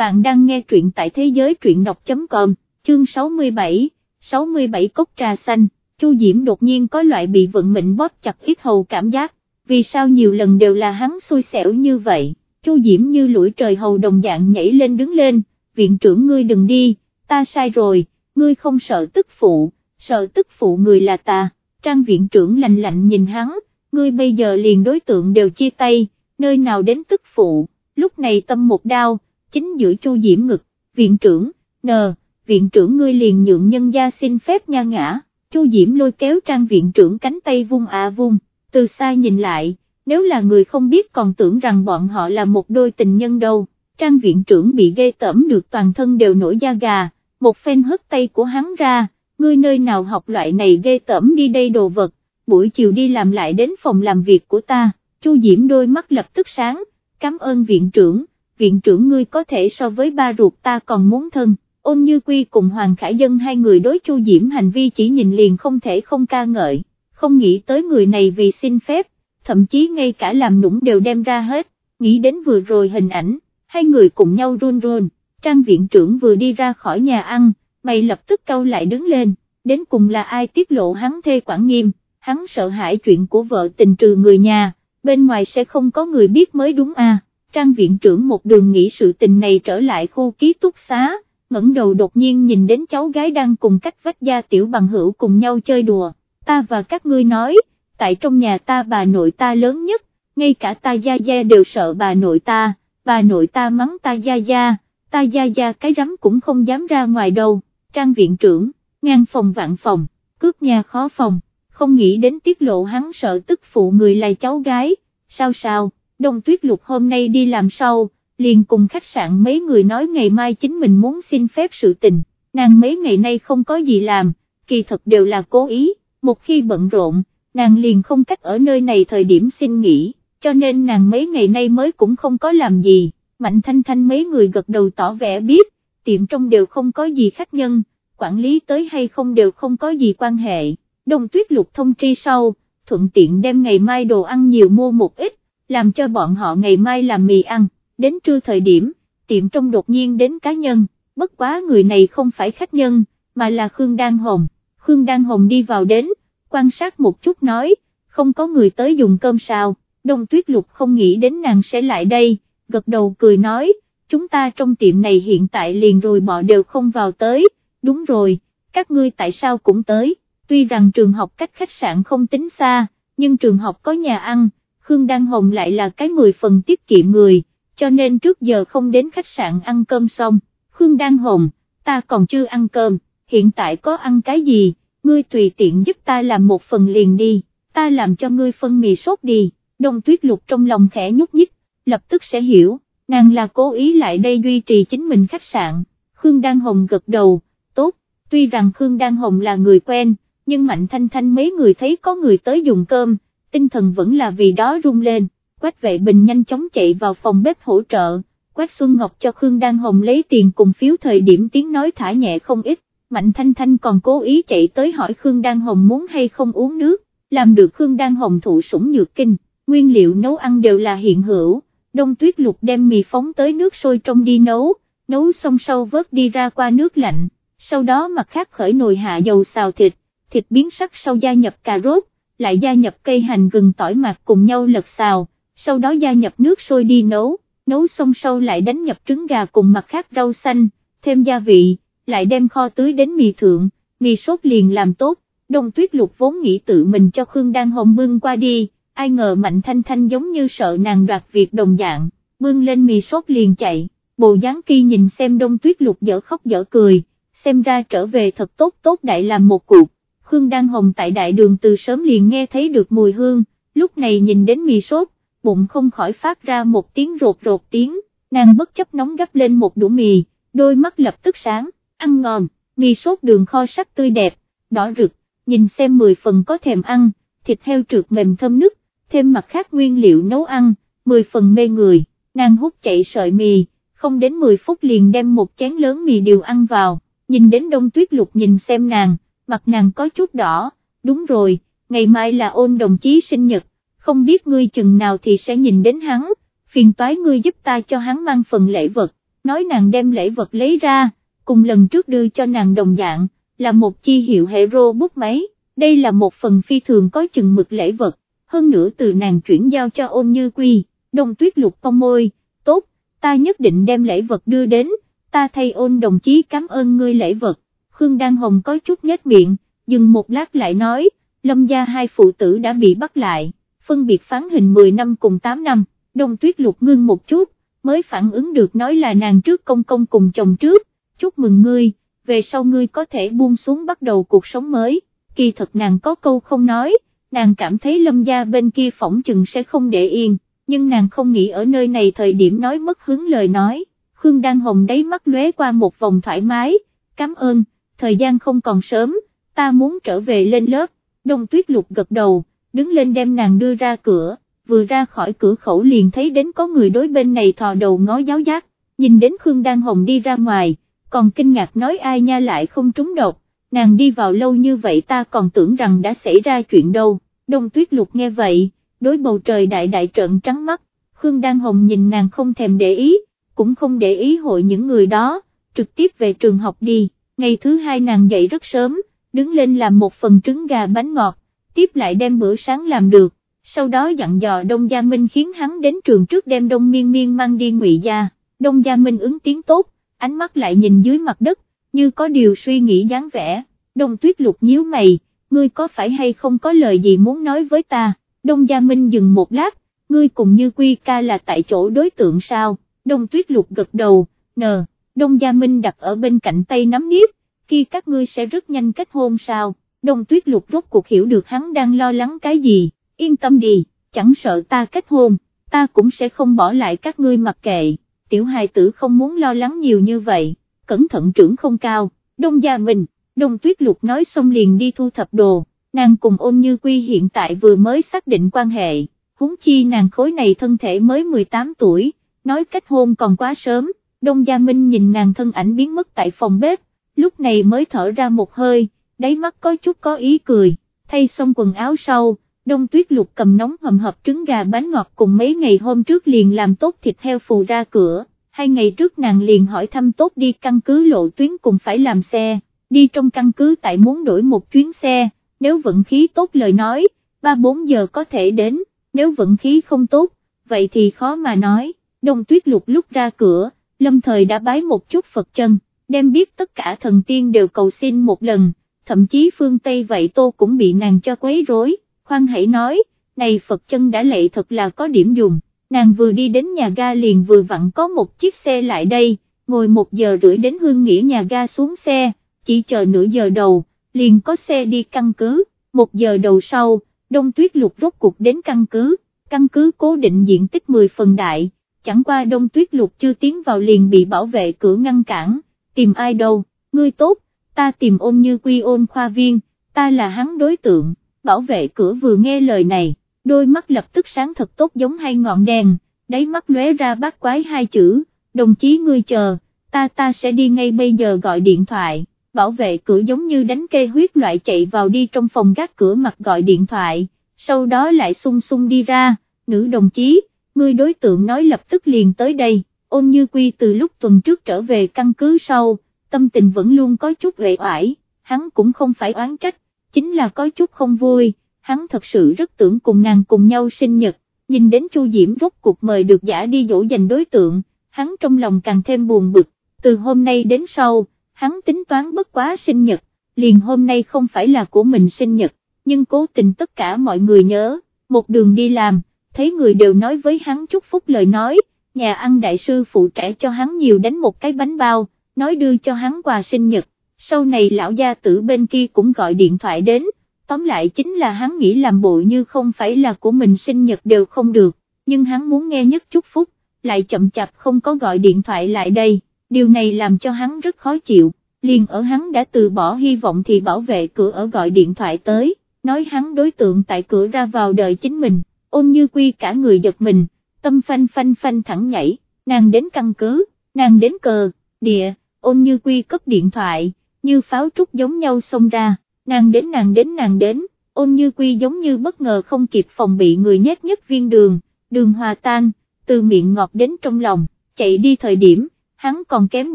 bạn đang nghe truyện tại thế giới truyện đọc.com, chương 67, 67 cốc trà xanh, Chu Diễm đột nhiên có loại bị vận mệnh bóp chặt ít hầu cảm giác, vì sao nhiều lần đều là hắn xui xẻo như vậy, Chu Diễm như lũi trời hầu đồng dạng nhảy lên đứng lên, viện trưởng ngươi đừng đi, ta sai rồi, ngươi không sợ tức phụ, sợ tức phụ người là ta, trang viện trưởng lạnh lạnh nhìn hắn, ngươi bây giờ liền đối tượng đều chia tay, nơi nào đến tức phụ, lúc này tâm một đau, chính giữa chu diễm ngực, viện trưởng, nờ, viện trưởng ngươi liền nhượng nhân gia xin phép nha ngã, chu diễm lôi kéo trang viện trưởng cánh tay vung à vung, từ xa nhìn lại, nếu là người không biết còn tưởng rằng bọn họ là một đôi tình nhân đâu, trang viện trưởng bị ghê tẩm được toàn thân đều nổi da gà, một phen hất tay của hắn ra, ngươi nơi nào học loại này ghê tẩm đi đây đồ vật, buổi chiều đi làm lại đến phòng làm việc của ta, Chu Diễm đôi mắt lập tức sáng, cảm ơn viện trưởng, viện trưởng ngươi có thể so với ba ruột ta còn muốn thân, ôn như quy cùng Hoàng Khải Dân hai người đối Chu Diễm hành vi chỉ nhìn liền không thể không ca ngợi, không nghĩ tới người này vì xin phép, thậm chí ngay cả làm nũng đều đem ra hết, nghĩ đến vừa rồi hình ảnh, hai người cùng nhau run run, trang viện trưởng vừa đi ra khỏi nhà ăn, mày lập tức câu lại đứng lên, đến cùng là ai tiết lộ hắn thê quản nghiêm, hắn sợ hãi chuyện của vợ tình trừ người nhà, bên ngoài sẽ không có người biết mới đúng à, trang viện trưởng một đường nghĩ sự tình này trở lại khu ký túc xá, ngẩng đầu đột nhiên nhìn đến cháu gái đang cùng cách vách gia tiểu bằng hữu cùng nhau chơi đùa, ta và các ngươi nói, tại trong nhà ta bà nội ta lớn nhất, ngay cả ta gia gia đều sợ bà nội ta, bà nội ta mắng ta gia gia, ta gia gia cái rắm cũng không dám ra ngoài đâu, trang viện trưởng, ngang phòng vạn phòng, cướp nhà khó phòng không nghĩ đến tiết lộ hắn sợ tức phụ người là cháu gái, sao sao, đông tuyết lục hôm nay đi làm sau, liền cùng khách sạn mấy người nói ngày mai chính mình muốn xin phép sự tình, nàng mấy ngày nay không có gì làm, kỳ thật đều là cố ý, một khi bận rộn, nàng liền không cách ở nơi này thời điểm xin nghỉ, cho nên nàng mấy ngày nay mới cũng không có làm gì, mạnh thanh thanh mấy người gật đầu tỏ vẻ biết, tiệm trong đều không có gì khách nhân, quản lý tới hay không đều không có gì quan hệ đông tuyết lục thông tri sau, thuận tiện đem ngày mai đồ ăn nhiều mua một ít, làm cho bọn họ ngày mai làm mì ăn, đến trưa thời điểm, tiệm trong đột nhiên đến cá nhân, bất quá người này không phải khách nhân, mà là Khương Đan Hồng, Khương Đan Hồng đi vào đến, quan sát một chút nói, không có người tới dùng cơm sao, đông tuyết lục không nghĩ đến nàng sẽ lại đây, gật đầu cười nói, chúng ta trong tiệm này hiện tại liền rồi bỏ đều không vào tới, đúng rồi, các ngươi tại sao cũng tới, tuy rằng trường học cách khách sạn không tính xa, nhưng trường học có nhà ăn, Khương Đăng Hồng lại là cái 10 phần tiết kiệm người, cho nên trước giờ không đến khách sạn ăn cơm xong, Khương Đăng Hồng, ta còn chưa ăn cơm, hiện tại có ăn cái gì, ngươi tùy tiện giúp ta làm một phần liền đi, ta làm cho ngươi phân mì sốt đi, đông tuyết lục trong lòng khẽ nhúc nhích, lập tức sẽ hiểu, nàng là cố ý lại đây duy trì chính mình khách sạn, Khương Đăng Hồng gật đầu, tốt, tuy rằng Khương Đăng Hồng là người quen, nhưng Mạnh Thanh Thanh mấy người thấy có người tới dùng cơm, tinh thần vẫn là vì đó rung lên, Quách vệ bình nhanh chóng chạy vào phòng bếp hỗ trợ, Quách Xuân Ngọc cho Khương Đan Hồng lấy tiền cùng phiếu thời điểm tiếng nói thả nhẹ không ít, Mạnh Thanh Thanh còn cố ý chạy tới hỏi Khương Đan Hồng muốn hay không uống nước, làm được Khương Đan Hồng thụ sủng nhược kinh, nguyên liệu nấu ăn đều là hiện hữu, đông tuyết lục đem mì phóng tới nước sôi trong đi nấu, nấu xong sau vớt đi ra qua nước lạnh, sau đó mặt khác khởi nồi hạ dầu xào thịt, thịt biến sắc sau gia nhập cà rốt, lại gia nhập cây hành gừng tỏi mạt cùng nhau lật xào, sau đó gia nhập nước sôi đi nấu, nấu xong sau lại đánh nhập trứng gà cùng mặt khác rau xanh, thêm gia vị, lại đem kho tưới đến mì thượng, mì sốt liền làm tốt, đông tuyết lục vốn nghĩ tự mình cho Khương Đan Hồng bưng qua đi, ai ngờ Mạnh Thanh Thanh giống như sợ nàng đoạt việc đồng dạng, bưng lên mì sốt liền chạy, bồ dáng kia nhìn xem đông tuyết lục dở khóc dở cười, xem ra trở về thật tốt tốt đại làm một cuộc. Khương Đan Hồng tại đại đường từ sớm liền nghe thấy được mùi hương, lúc này nhìn đến mì sốt, bụng không khỏi phát ra một tiếng rột rột tiếng, nàng bất chấp nóng gấp lên một đũa mì, đôi mắt lập tức sáng, ăn ngon, mì sốt đường kho sắc tươi đẹp, đỏ rực, nhìn xem 10 phần có thèm ăn, thịt heo trượt mềm thơm nứt, thêm mặt khác nguyên liệu nấu ăn, 10 phần mê người, nàng hút chạy sợi mì, không đến 10 phút liền đem một chén lớn mì điều ăn vào, nhìn đến đông tuyết lục nhìn xem nàng, mặt nàng có chút đỏ, đúng rồi, ngày mai là ôn đồng chí sinh nhật, không biết ngươi chừng nào thì sẽ nhìn đến hắn, phiền toái ngươi giúp ta cho hắn mang phần lễ vật, nói nàng đem lễ vật lấy ra, cùng lần trước đưa cho nàng đồng dạng, là một chi hiệu hero bút máy, đây là một phần phi thường có chừng mực lễ vật, hơn nữa từ nàng chuyển giao cho ôn như quy, đồng tuyết lục cong môi, tốt, ta nhất định đem lễ vật đưa đến, ta thay ôn đồng chí cảm ơn ngươi lễ vật, Khương Đan Hồng có chút nhếch miệng, dừng một lát lại nói, lâm gia hai phụ tử đã bị bắt lại, phân biệt phán hình 10 năm cùng 8 năm, đông tuyết lục ngưng một chút, mới phản ứng được nói là nàng trước công công cùng chồng trước, chúc mừng ngươi, về sau ngươi có thể buông xuống bắt đầu cuộc sống mới, kỳ thật nàng có câu không nói, nàng cảm thấy lâm gia bên kia phỏng chừng sẽ không để yên, nhưng nàng không nghĩ ở nơi này thời điểm nói mất hướng lời nói, Khương Đan Hồng đáy mắt lóe qua một vòng thoải mái, cảm ơn, thời gian không còn sớm, ta muốn trở về lên lớp, đông tuyết lục gật đầu, đứng lên đem nàng đưa ra cửa, vừa ra khỏi cửa khẩu liền thấy đến có người đối bên này thò đầu ngó giáo giác, nhìn đến Khương Đan Hồng đi ra ngoài, còn kinh ngạc nói ai nha lại không trúng độc, nàng đi vào lâu như vậy ta còn tưởng rằng đã xảy ra chuyện đâu, đông tuyết lục nghe vậy, đối bầu trời đại đại trợn trắng mắt, Khương Đan Hồng nhìn nàng không thèm để ý, cũng không để ý hội những người đó, trực tiếp về trường học đi, ngày thứ hai nàng dậy rất sớm, đứng lên làm một phần trứng gà bánh ngọt, tiếp lại đem bữa sáng làm được, sau đó dặn dò Đông Gia Minh khiến hắn đến trường trước đem Đông Miên Miên mang đi ngụy gia, Đông Gia Minh ứng tiếng tốt, ánh mắt lại nhìn dưới mặt đất, như có điều suy nghĩ dáng vẻ, Đông Tuyết Lục nhíu mày, ngươi có phải hay không có lời gì muốn nói với ta, Đông Gia Minh dừng một lát, ngươi cùng như quy ca là tại chỗ đối tượng sao, Đông Tuyết Lục gật đầu, nờ, Đông Gia Minh đặt ở bên cạnh tay nắm niếp, khi các ngươi sẽ rất nhanh kết hôn sao, Đông Tuyết Lục rốt cuộc hiểu được hắn đang lo lắng cái gì, yên tâm đi, chẳng sợ ta kết hôn, ta cũng sẽ không bỏ lại các ngươi mặc kệ, tiểu hài tử không muốn lo lắng nhiều như vậy, cẩn thận trưởng không cao, Đông Gia Minh, Đông Tuyết Lục nói xong liền đi thu thập đồ, nàng cùng ôn như quy hiện tại vừa mới xác định quan hệ, huống chi nàng khối này thân thể mới 18 tuổi, nói kết hôn còn quá sớm, Đông Gia Minh nhìn nàng thân ảnh biến mất tại phòng bếp, lúc này mới thở ra một hơi, đáy mắt có chút có ý cười, thay xong quần áo sau, Đông Tuyết Lục cầm nóng hầm hập trứng gà bánh ngọt cùng mấy ngày hôm trước liền làm tốt thịt heo phù ra cửa, hai ngày trước nàng liền hỏi thăm tốt đi căn cứ lộ tuyến cùng phải làm xe, đi trong căn cứ tại muốn đổi một chuyến xe, nếu vận khí tốt lời nói, 3-4 giờ có thể đến, nếu vận khí không tốt, vậy thì khó mà nói, Đông Tuyết Lục lúc ra cửa, lâm thời đã bái một chút Phật chân, đem biết tất cả thần tiên đều cầu xin một lần, thậm chí phương Tây vậy tô cũng bị nàng cho quấy rối, khoan hãy nói, này Phật chân đã lệ thật là có điểm dùng, nàng vừa đi đến nhà ga liền vừa vặn có một chiếc xe lại đây, ngồi một giờ rưỡi đến hương nghĩa nhà ga xuống xe, chỉ chờ nửa giờ đầu, liền có xe đi căn cứ, một giờ đầu sau, đông tuyết lục rốt cuộc đến căn cứ, căn cứ cố định diện tích 10 phần đại, chẳng qua đông tuyết lục chưa tiến vào liền bị bảo vệ cửa ngăn cản, tìm ai đâu, ngươi tốt, ta tìm ôn như quy ôn khoa viên, ta là hắn đối tượng, bảo vệ cửa vừa nghe lời này, đôi mắt lập tức sáng thật tốt giống hai ngọn đèn, đáy mắt lóe ra bát quái hai chữ, đồng chí ngươi chờ, ta ta sẽ đi ngay bây giờ gọi điện thoại, bảo vệ cửa giống như đánh kê huyết loại chạy vào đi trong phòng gác cửa mặt gọi điện thoại, sau đó lại sung sung đi ra, nữ đồng chí, ngươi đối tượng nói lập tức liền tới đây, ôn như quy từ lúc tuần trước trở về căn cứ sau, tâm tình vẫn luôn có chút vệ oải, hắn cũng không phải oán trách, chính là có chút không vui, hắn thật sự rất tưởng cùng nàng cùng nhau sinh nhật, nhìn đến Chu Diễm rốt cuộc mời được giả đi dỗ dành đối tượng, hắn trong lòng càng thêm buồn bực, từ hôm nay đến sau, hắn tính toán bất quá sinh nhật, liền hôm nay không phải là của mình sinh nhật, nhưng cố tình tất cả mọi người nhớ, một đường đi làm, thấy người đều nói với hắn chúc phúc lời nói, nhà ăn đại sư phụ trẻ cho hắn nhiều đánh một cái bánh bao, nói đưa cho hắn quà sinh nhật, sau này lão gia tử bên kia cũng gọi điện thoại đến, tóm lại chính là hắn nghĩ làm bộ như không phải là của mình sinh nhật đều không được, nhưng hắn muốn nghe nhất chúc phúc, lại chậm chạp không có gọi điện thoại lại đây, điều này làm cho hắn rất khó chịu, liền ở hắn đã từ bỏ hy vọng thì bảo vệ cửa ở gọi điện thoại tới, nói hắn đối tượng tại cửa ra vào đợi chính mình, ôn như quy cả người giật mình, tâm phanh phanh phanh thẳng nhảy, nàng đến căn cứ, nàng đến cờ, địa, ôn như quy cấp điện thoại, như pháo trúc giống nhau xông ra, nàng đến nàng đến nàng đến, ôn như quy giống như bất ngờ không kịp phòng bị người nhét nhất viên đường, đường hòa tan, từ miệng ngọt đến trong lòng, chạy đi thời điểm, hắn còn kém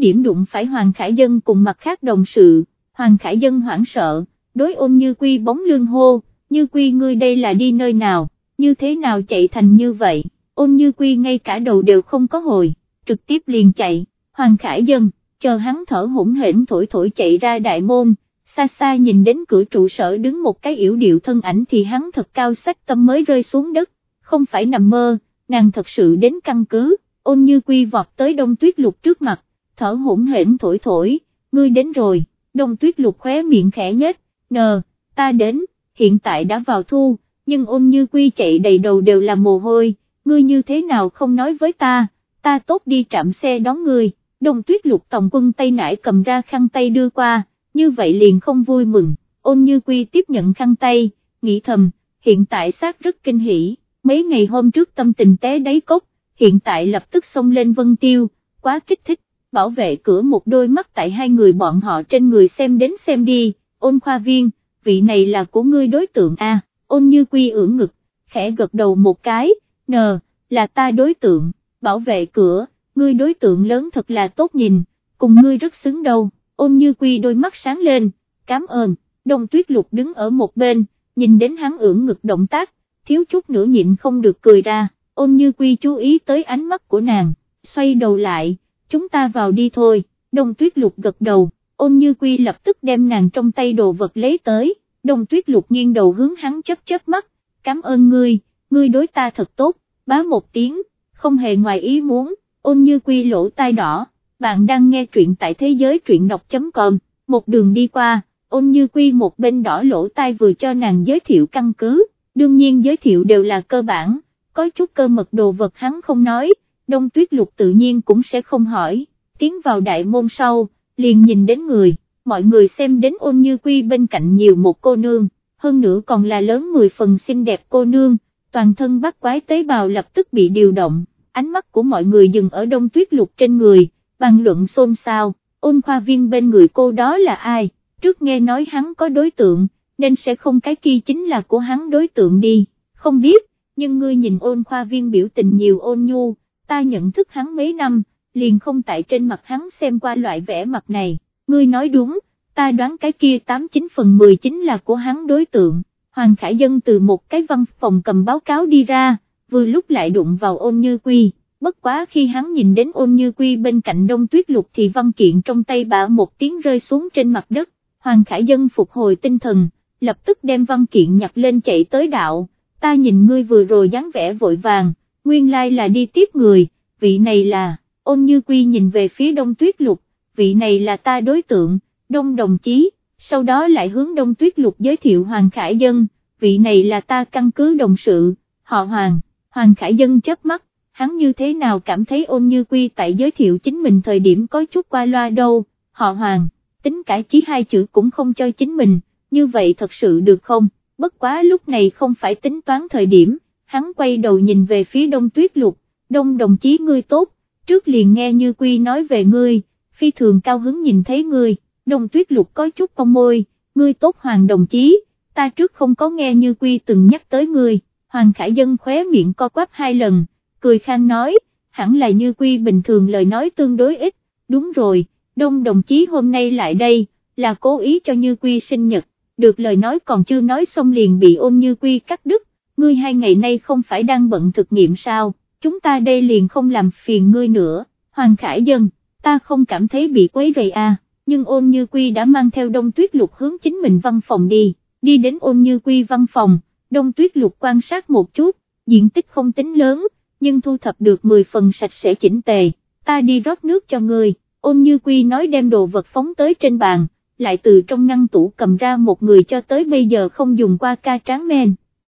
điểm đụng phải Hoàng Khải Dân cùng mặt khác đồng sự, Hoàng Khải Dân hoảng sợ, đối ôn như quy bóng lương hô, như quy ngươi đây là đi nơi nào, như thế nào chạy thành như vậy, ôn như quy ngay cả đầu đều không có hồi, trực tiếp liền chạy, Hoàng Khải Dân, chờ hắn thở hỗn hển thổi thổi chạy ra đại môn, xa xa nhìn đến cửa trụ sở đứng một cái yểu điệu thân ảnh thì hắn thật cao sách tâm mới rơi xuống đất, không phải nằm mơ, nàng thật sự đến căn cứ, ôn như quy vọt tới đông tuyết lục trước mặt, thở hỗn hển thổi thổi, ngươi đến rồi, đông tuyết lục khóe miệng khẽ nhất, nờ, ta đến, hiện tại đã vào thu, nhưng ôn như quy chạy đầy đầu đều là mồ hôi, ngươi như thế nào không nói với ta, ta tốt đi trạm xe đón ngươi, đồng tuyết lục tổng quân tay nải cầm ra khăn tay đưa qua, như vậy liền không vui mừng, ôn như quy tiếp nhận khăn tay, nghĩ thầm, hiện tại xác rất kinh hỉ, mấy ngày hôm trước tâm tình té đáy cốc, hiện tại lập tức xông lên vân tiêu, quá kích thích, bảo vệ cửa một đôi mắt tại hai người bọn họ trên người xem đến xem đi, ôn khoa viên, vị này là của ngươi đối tượng A, ôn như quy ưỡng ngực, khẽ gật đầu một cái, nờ, là ta đối tượng, bảo vệ cửa, ngươi đối tượng lớn thật là tốt nhìn, cùng ngươi rất xứng đâu, ôn như quy đôi mắt sáng lên, cảm ơn, đông tuyết lục đứng ở một bên, nhìn đến hắn ưỡng ngực động tác, thiếu chút nữa nhịn không được cười ra, ôn như quy chú ý tới ánh mắt của nàng, xoay đầu lại, chúng ta vào đi thôi, đông tuyết lục gật đầu, ôn như quy lập tức đem nàng trong tay đồ vật lấy tới, đông tuyết lục nghiêng đầu hướng hắn chấp chớp mắt, cảm ơn ngươi, ngươi đối ta thật tốt, bá một tiếng, không hề ngoài ý muốn, ôn như quy lỗ tai đỏ, bạn đang nghe truyện tại thế giới truyện đọc.com, một đường đi qua, ôn như quy một bên đỏ lỗ tai vừa cho nàng giới thiệu căn cứ, đương nhiên giới thiệu đều là cơ bản, có chút cơ mật đồ vật hắn không nói, đông tuyết lục tự nhiên cũng sẽ không hỏi, tiến vào đại môn sau, liền nhìn đến người, mọi người xem đến ôn như quy bên cạnh nhiều một cô nương, hơn nữa còn là lớn 10 phần xinh đẹp cô nương, toàn thân bát quái tế bào lập tức bị điều động, ánh mắt của mọi người dừng ở đông tuyết lục trên người, bàn luận xôn xao, ôn khoa viên bên người cô đó là ai, trước nghe nói hắn có đối tượng, nên sẽ không cái kia chính là của hắn đối tượng đi, không biết, nhưng ngươi nhìn ôn khoa viên biểu tình nhiều ôn nhu, ta nhận thức hắn mấy năm, liền không tại trên mặt hắn xem qua loại vẻ mặt này, ngươi nói đúng, ta đoán cái kia 89 phần 10 chính là của hắn đối tượng, Hoàng Khải Dân từ một cái văn phòng cầm báo cáo đi ra, vừa lúc lại đụng vào ôn như quy, bất quá khi hắn nhìn đến ôn như quy bên cạnh đông tuyết lục thì văn kiện trong tay bà một tiếng rơi xuống trên mặt đất, Hoàng Khải Dân phục hồi tinh thần, lập tức đem văn kiện nhặt lên chạy tới đạo, ta nhìn ngươi vừa rồi dáng vẻ vội vàng, nguyên lai là đi tiếp người, vị này là, ôn như quy nhìn về phía đông tuyết lục, vị này là ta đối tượng, đông đồng chí, sau đó lại hướng đông tuyết lục giới thiệu Hoàng Khải Dân, vị này là ta căn cứ đồng sự, họ Hoàng, Hoàng Khải Dân chớp mắt, hắn như thế nào cảm thấy ôn như quy tại giới thiệu chính mình thời điểm có chút qua loa đâu, họ Hoàng, tính cải chí hai chữ cũng không cho chính mình, như vậy thật sự được không, bất quá lúc này không phải tính toán thời điểm, hắn quay đầu nhìn về phía đông tuyết lục, đông đồng chí ngươi tốt, trước liền nghe như quy nói về ngươi, phi thường cao hứng nhìn thấy ngươi, đông tuyết lục có chút cong môi, ngươi tốt hoàng đồng chí, ta trước không có nghe như quy từng nhắc tới ngươi, hoàng khải dân khóe miệng co quắp hai lần, cười khang nói, hẳn là như quy bình thường lời nói tương đối ít, đúng rồi, đông đồng chí hôm nay lại đây, là cố ý cho như quy sinh nhật, được lời nói còn chưa nói xong liền bị ôm như quy cắt đứt, ngươi hai ngày nay không phải đang bận thực nghiệm sao, chúng ta đây liền không làm phiền ngươi nữa, Hoàng Khải Dân, ta không cảm thấy bị quấy rầy à, nhưng ôn như quy đã mang theo đông tuyết lục hướng chính mình văn phòng đi, đi đến ôn như quy văn phòng, đông tuyết lục quan sát một chút, diện tích không tính lớn, nhưng thu thập được 10 phần sạch sẽ chỉnh tề, ta đi rót nước cho người ôn như quy nói đem đồ vật phóng tới trên bàn, lại từ trong ngăn tủ cầm ra một người cho tới bây giờ không dùng qua ca tráng men.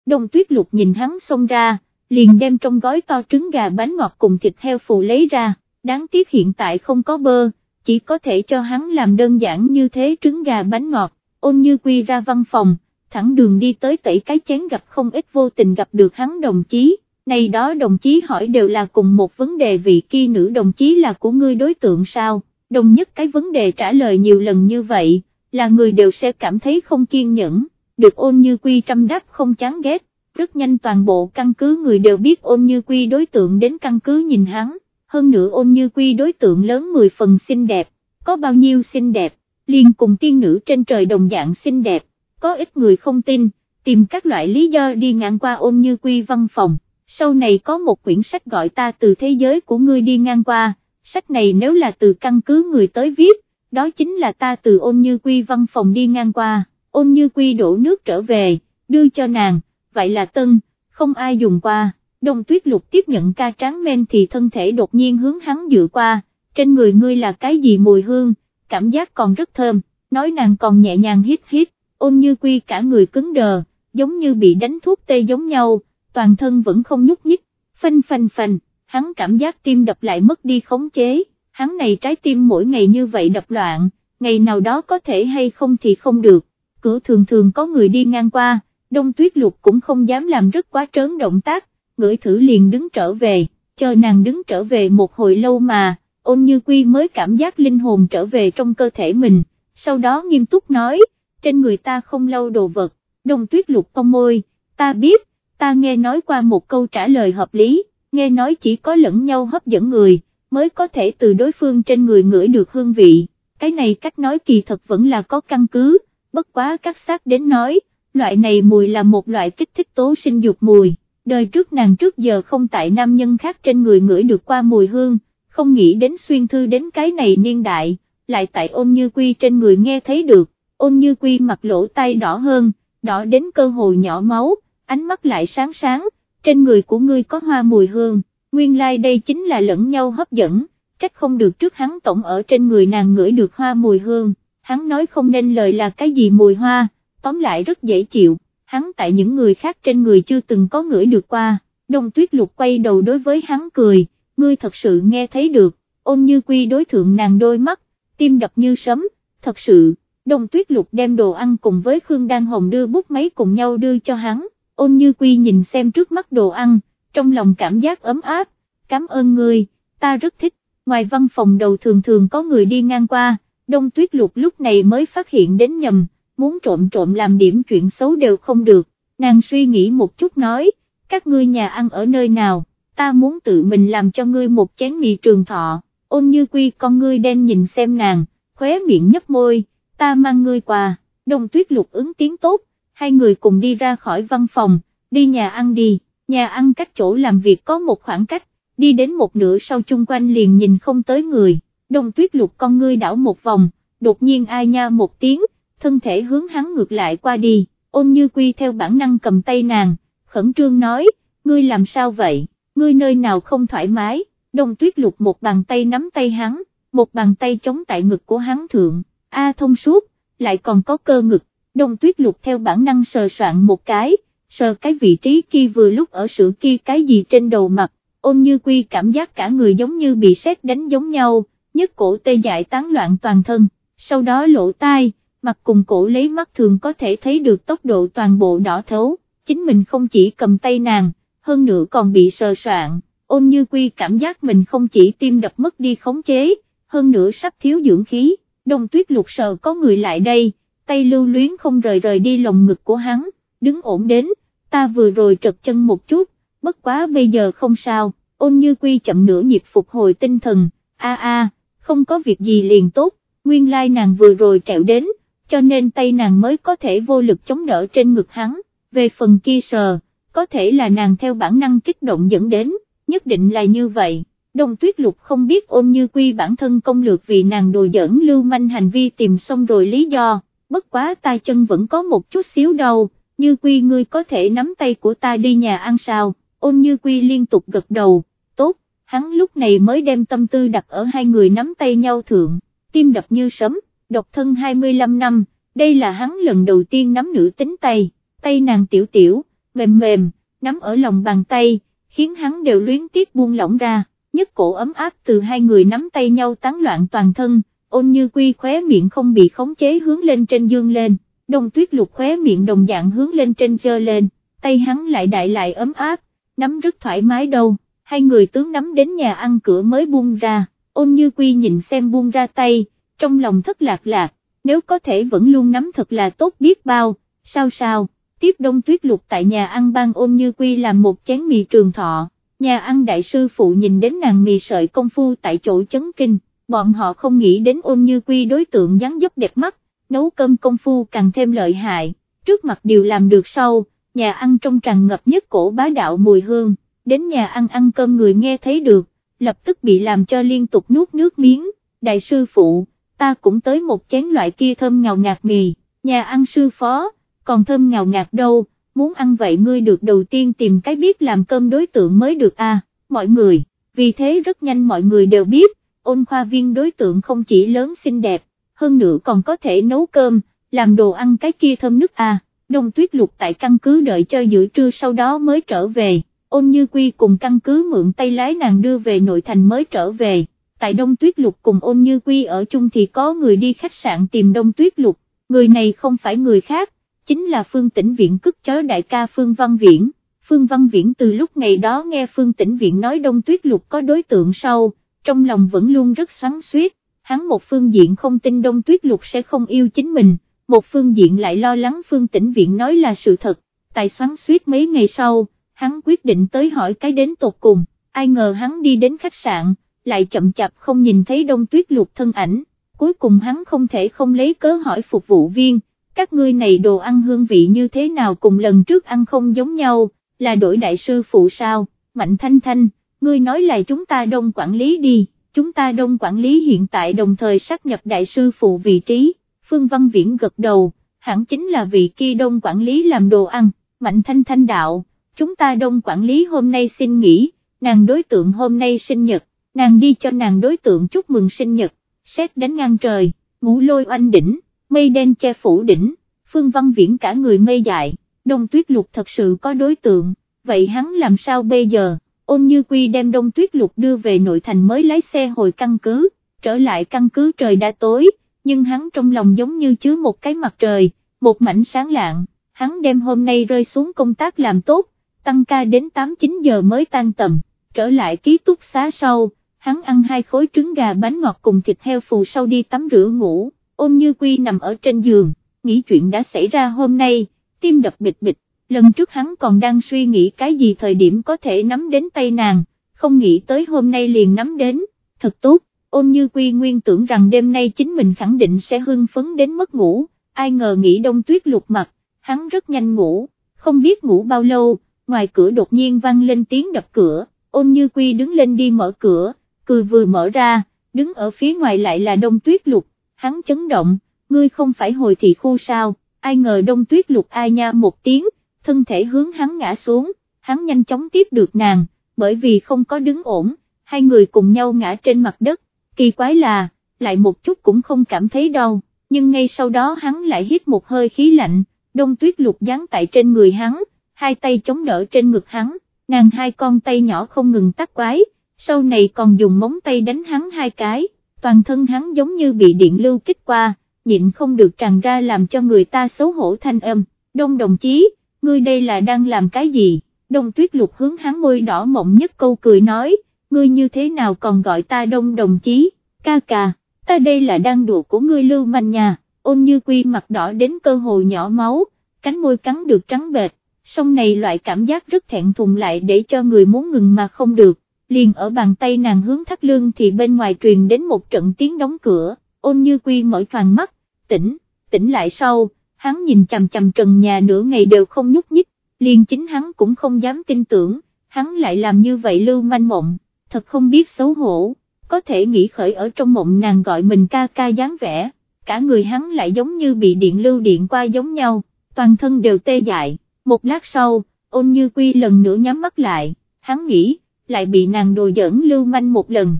Đông tuyết lục nhìn hắn xông ra, liền đem trong gói to trứng gà bánh ngọt cùng thịt heo phù lấy ra, đáng tiếc hiện tại không có bơ, chỉ có thể cho hắn làm đơn giản như thế trứng gà bánh ngọt, ôn như quy ra văn phòng, thẳng đường đi tới tẩy cái chén gặp không ít vô tình gặp được hắn đồng chí, này đó đồng chí hỏi đều là cùng một vấn đề vị kia nữ đồng chí là của ngươi đối tượng sao, đồng nhất cái vấn đề trả lời nhiều lần như vậy, là người đều sẽ cảm thấy không kiên nhẫn, được ôn như quy trăm đáp không chán ghét, rất nhanh toàn bộ căn cứ người đều biết ôn như quy đối tượng đến căn cứ nhìn hắn, hơn nữa ôn như quy đối tượng lớn 10 phần xinh đẹp, có bao nhiêu xinh đẹp, liền cùng tiên nữ trên trời đồng dạng xinh đẹp, có ít người không tin, tìm các loại lý do đi ngang qua ôn như quy văn phòng, sau này có một quyển sách gọi ta từ thế giới của ngươi đi ngang qua, sách này nếu là từ căn cứ người tới viết, đó chính là ta từ ôn như quy văn phòng đi ngang qua, ôn như quy đổ nước trở về, đưa cho nàng, vậy là tân, không ai dùng qua, đông tuyết lục tiếp nhận ca tráng men thì thân thể đột nhiên hướng hắn dựa qua, trên người ngươi là cái gì mùi hương, cảm giác còn rất thơm, nói nàng còn nhẹ nhàng hít hít, ôn như quy cả người cứng đờ, giống như bị đánh thuốc tê giống nhau, toàn thân vẫn không nhúc nhích, phanh phanh phanh, hắn cảm giác tim đập lại mất đi khống chế, hắn này trái tim mỗi ngày như vậy đập loạn, ngày nào đó có thể hay không thì không được, cửa thường thường có người đi ngang qua, đông tuyết lục cũng không dám làm rất quá trớn động tác, ngửi thử liền đứng trở về, chờ nàng đứng trở về một hồi lâu mà, ôn như quy mới cảm giác linh hồn trở về trong cơ thể mình, sau đó nghiêm túc nói, trên người ta không lâu đồ vật, Đồng tuyết lục cong môi, ta biết, ta nghe nói qua một câu trả lời hợp lý, nghe nói chỉ có lẫn nhau hấp dẫn người, mới có thể từ đối phương trên người ngửi được hương vị, cái này cách nói kỳ thật vẫn là có căn cứ, bất quá cắt xác đến nói, loại này mùi là một loại kích thích tố sinh dục mùi, đời trước nàng trước giờ không tại nam nhân khác trên người ngửi được qua mùi hương, không nghĩ đến xuyên thư đến cái này niên đại, lại tại ôn như quy trên người nghe thấy được, ôn như quy mặt lỗ tay đỏ hơn, đỏ đến cơ hồ nhỏ máu, ánh mắt lại sáng sáng, trên người của ngươi có hoa mùi hương, nguyên lai like đây chính là lẫn nhau hấp dẫn, trách không được trước hắn tổng ở trên người nàng ngửi được hoa mùi hương, hắn nói không nên lời là cái gì mùi hoa, tóm lại rất dễ chịu, hắn tại những người khác trên người chưa từng có ngửi được qua, đông tuyết lục quay đầu đối với hắn cười, ngươi thật sự nghe thấy được, ôn như quy đối thượng nàng đôi mắt, tim đập như sấm, thật sự, đông tuyết lục đem đồ ăn cùng với Khương Đan Hồng đưa bút máy cùng nhau đưa cho hắn, ôn như quy nhìn xem trước mắt đồ ăn, trong lòng cảm giác ấm áp, cảm ơn ngươi, ta rất thích, ngoài văn phòng đầu thường thường có người đi ngang qua, đông tuyết lục lúc này mới phát hiện đến nhầm, muốn trộm trộm làm điểm chuyện xấu đều không được, nàng suy nghĩ một chút nói, các ngươi nhà ăn ở nơi nào, ta muốn tự mình làm cho ngươi một chén mì trường thọ, ôn như quy con ngươi đen nhìn xem nàng, khóe miệng nhấp môi, ta mang ngươi qua, Đồng tuyết lục ứng tiếng tốt, hai người cùng đi ra khỏi văn phòng, đi nhà ăn đi, nhà ăn cách chỗ làm việc có một khoảng cách, đi đến một nửa sau chung quanh liền nhìn không tới người, Đồng tuyết lục con ngươi đảo một vòng, đột nhiên ai nha một tiếng, thân thể hướng hắn ngược lại qua đi, ôn như quy theo bản năng cầm tay nàng, khẩn trương nói, ngươi làm sao vậy, ngươi nơi nào không thoải mái, đông tuyết lục một bàn tay nắm tay hắn, một bàn tay chống tại ngực của hắn thượng, a thông suốt, lại còn có cơ ngực, đông tuyết lục theo bản năng sờ soạn một cái, sờ cái vị trí kia vừa lúc ở sự kia cái gì trên đầu mặt, ôn như quy cảm giác cả người giống như bị sét đánh giống nhau, nhất cổ tê dại tán loạn toàn thân, sau đó lộ tai, mặt cùng cổ lấy mắt thường có thể thấy được tốc độ toàn bộ đỏ thấu, chính mình không chỉ cầm tay nàng, hơn nữa còn bị sờ soạn, ôn như quy cảm giác mình không chỉ tim đập mất đi khống chế, hơn nữa sắp thiếu dưỡng khí, đông tuyết lục sờ có người lại đây, tay lưu luyến không rời rời đi lồng ngực của hắn, đứng ổn đến, ta vừa rồi trật chân một chút, bất quá bây giờ không sao, ôn như quy chậm nửa nhịp phục hồi tinh thần, a a, không có việc gì liền tốt, nguyên lai nàng vừa rồi trẹo đến, cho nên tay nàng mới có thể vô lực chống đỡ trên ngực hắn, về phần kia sờ, có thể là nàng theo bản năng kích động dẫn đến, nhất định là như vậy. Đông tuyết lục không biết ôn như quy bản thân công lược vì nàng đùa giỡn lưu manh hành vi tìm xong rồi lý do, bất quá tay chân vẫn có một chút xíu đau, như quy ngươi có thể nắm tay của ta đi nhà ăn sao, ôn như quy liên tục gật đầu, tốt, hắn lúc này mới đem tâm tư đặt ở hai người nắm tay nhau thượng, tim đập như sấm, độc thân 25 năm, đây là hắn lần đầu tiên nắm nữ tính tay, tay nàng tiểu tiểu, mềm mềm, nắm ở lòng bàn tay, khiến hắn đều luyến tiếc buông lỏng ra, nhất cổ ấm áp từ hai người nắm tay nhau tán loạn toàn thân, ôn như quy khóe miệng không bị khống chế hướng lên trên dương lên, đông tuyết lục khóe miệng đồng dạng hướng lên trên dơ lên, tay hắn lại đại lại ấm áp, nắm rất thoải mái đâu, hai người tướng nắm đến nhà ăn cửa mới buông ra, ôn như quy nhìn xem buông ra tay, trong lòng thất lạc lạc, nếu có thể vẫn luôn nắm thật là tốt biết bao, sao sao, tiếp đông tuyết lục tại nhà ăn ban ôn như quy làm một chén mì trường thọ, nhà ăn đại sư phụ nhìn đến nàng mì sợi công phu tại chỗ chấn kinh, bọn họ không nghĩ đến ôn như quy đối tượng dáng dấp đẹp mắt, nấu cơm công phu càng thêm lợi hại, trước mặt đều làm được sau, nhà ăn trong tràn ngập nhất cổ bá đạo mùi hương, đến nhà ăn ăn cơm người nghe thấy được, lập tức bị làm cho liên tục nuốt nước miếng, đại sư phụ, ta cũng tới một chén loại kia thơm ngào ngạt mì, nhà ăn sư phó, còn thơm ngào ngạt đâu, muốn ăn vậy ngươi được đầu tiên tìm cái biết làm cơm đối tượng mới được a. mọi người, vì thế rất nhanh mọi người đều biết, ôn khoa viên đối tượng không chỉ lớn xinh đẹp, hơn nữa còn có thể nấu cơm, làm đồ ăn cái kia thơm nước a. À, đông tuyết lục tại căn cứ đợi cho giữa trưa sau đó mới trở về, ôn như quy cùng căn cứ mượn tay lái nàng đưa về nội thành mới trở về, tại đông tuyết lục cùng ôn như quy ở chung thì có người đi khách sạn tìm đông tuyết lục, người này không phải người khác, chính là Phương Tĩnh Viện cức chó đại ca Phương Văn Viễn. Phương Văn Viễn từ lúc ngày đó nghe Phương Tĩnh Viện nói Đông Tuyết Lục có đối tượng sau, trong lòng vẫn luôn rất xoắn xuýt, hắn một phương diện không tin Đông Tuyết Lục sẽ không yêu chính mình, một phương diện lại lo lắng Phương Tĩnh Viện nói là sự thật, tại xoắn xuýt mấy ngày sau, hắn quyết định tới hỏi cái đến tột cùng, ai ngờ hắn đi đến khách sạn, lại chậm chạp không nhìn thấy Đông Tuyết Lục thân ảnh, cuối cùng hắn không thể không lấy cớ hỏi phục vụ viên, các ngươi này đồ ăn hương vị như thế nào cùng lần trước ăn không giống nhau, là đổi đại sư phụ sao, Mạnh Thanh Thanh, ngươi nói là chúng ta đông quản lý đi, chúng ta đông quản lý hiện tại đồng thời sát nhập đại sư phụ vị trí, Phương Văn Viễn gật đầu, hẳn chính là vị kia đông quản lý làm đồ ăn, Mạnh Thanh Thanh đạo, chúng ta đông quản lý hôm nay xin nghỉ, nàng đối tượng hôm nay sinh nhật, nàng đi cho nàng đối tượng chúc mừng sinh nhật, xét đánh ngang trời, ngũ lôi oanh đỉnh mây đen che phủ đỉnh, Phương Văn Viễn cả người mây dại, đông tuyết lục thật sự có đối tượng, vậy hắn làm sao bây giờ, ôn như quy đem đông tuyết lục đưa về nội thành mới lái xe hồi căn cứ, trở lại căn cứ trời đã tối, nhưng hắn trong lòng giống như chứa một cái mặt trời, một mảnh sáng lạng, hắn đem hôm nay rơi xuống công tác làm tốt, tăng ca đến 8-9 giờ mới tan tầm, trở lại ký túc xá sau, hắn ăn hai khối trứng gà bánh ngọt cùng thịt heo phù sau đi tắm rửa ngủ ôn như quy nằm ở trên giường, nghĩ chuyện đã xảy ra hôm nay, tim đập bịch bịch, lần trước hắn còn đang suy nghĩ cái gì thời điểm có thể nắm đến tay nàng, không nghĩ tới hôm nay liền nắm đến, thật tốt, ôn như quy nguyên tưởng rằng đêm nay chính mình khẳng định sẽ hưng phấn đến mất ngủ, ai ngờ nghĩ đông tuyết lục mặt, hắn rất nhanh ngủ, không biết ngủ bao lâu, ngoài cửa đột nhiên vang lên tiếng đập cửa, ôn như quy đứng lên đi mở cửa, cười vừa mở ra, đứng ở phía ngoài lại là đông tuyết lục, hắn chấn động, ngươi không phải hồi thị khu sao, ai ngờ đông tuyết lục ai nha một tiếng, thân thể hướng hắn ngã xuống, hắn nhanh chóng tiếp được nàng, bởi vì không có đứng ổn, hai người cùng nhau ngã trên mặt đất, kỳ quái là, lại một chút cũng không cảm thấy đau, nhưng ngay sau đó hắn lại hít một hơi khí lạnh, đông tuyết lục dán tại trên người hắn, hai tay chống đỡ trên ngực hắn, nàng hai con tay nhỏ không ngừng tắt quái, sau này còn dùng móng tay đánh hắn hai cái toàn thân hắn giống như bị điện lưu kích qua, nhịn không được tràn ra làm cho người ta xấu hổ thanh âm, đông đồng chí, ngươi đây là đang làm cái gì, đông tuyết lục hướng hắn môi đỏ mộng nhất câu cười nói, ngươi như thế nào còn gọi ta đông đồng chí, ca ca, ta đây là đang đùa của ngươi lưu manh nhà, ôn như quy mặt đỏ đến cơ hồ nhỏ máu, cánh môi cắn được trắng bệt, song này loại cảm giác rất thẹn thùng lại để cho người muốn ngừng mà không được liền ở bàn tay nàng hướng thắt lưng thì bên ngoài truyền đến một trận tiếng đóng cửa, ôn như quy mở toàn mắt, tỉnh, tỉnh lại sau, hắn nhìn chằm chằm trần nhà nửa ngày đều không nhúc nhích, liền chính hắn cũng không dám tin tưởng, hắn lại làm như vậy lưu manh mộng, thật không biết xấu hổ, có thể nghĩ khởi ở trong mộng nàng gọi mình ca ca dáng vẻ, cả người hắn lại giống như bị điện lưu điện qua giống nhau, toàn thân đều tê dại, một lát sau, ôn như quy lần nữa nhắm mắt lại, hắn nghĩ, lại bị nàng đồ giỡn lưu manh một lần,